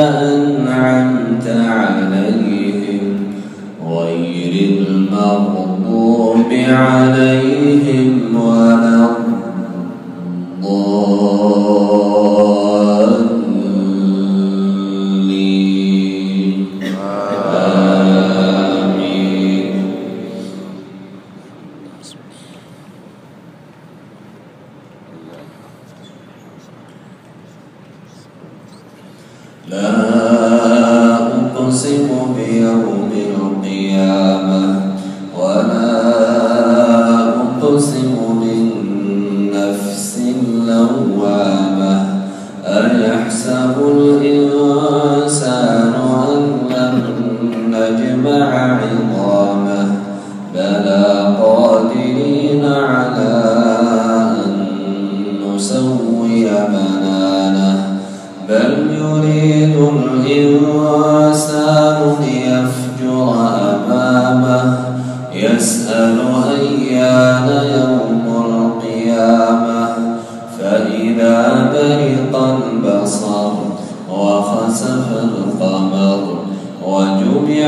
أنعمت عليهم غير المغضوب عليهم نجمع عظامه؟ بلى قادرين على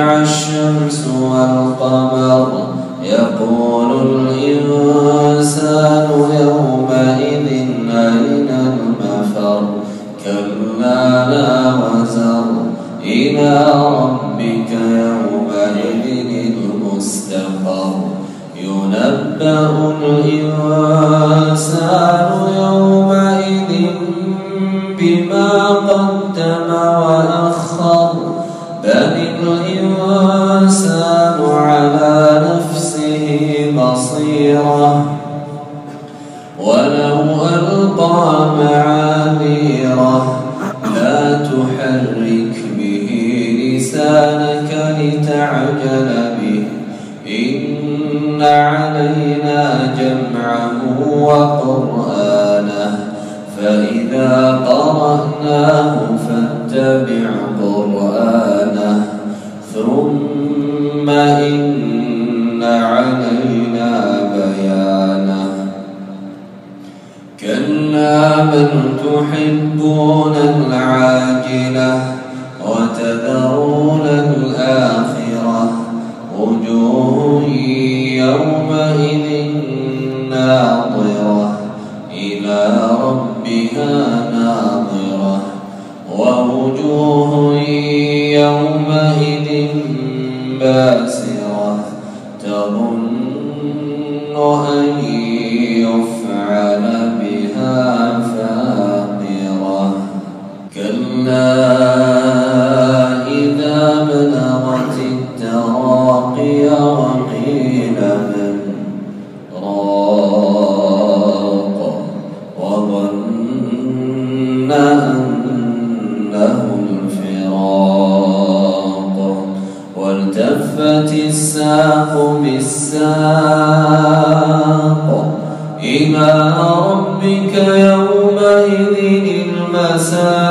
الشمس والقمر. يقول الإنسان يومئذ أين المفر؟ كلا لا وزر. إلى ربك يومئذ المستقر. ينبأ الإنسان يومئذ لتعجل به إن علينا جمعه وقرآنه. فإذا قرأناه فاتبع قرآنه. ثم إن علينا بيانه. كلا بل تحبون العاجلة. إلى ربها ناظرة ووجوه يومئذ باسرة تظن أن يفعل بها فاقرة كلا الساق بالساق إلى ربك يومئذ المساق.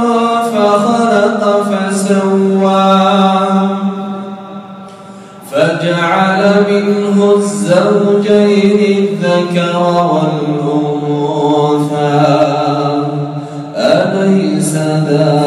الذكر والأنثى. أليس ذلك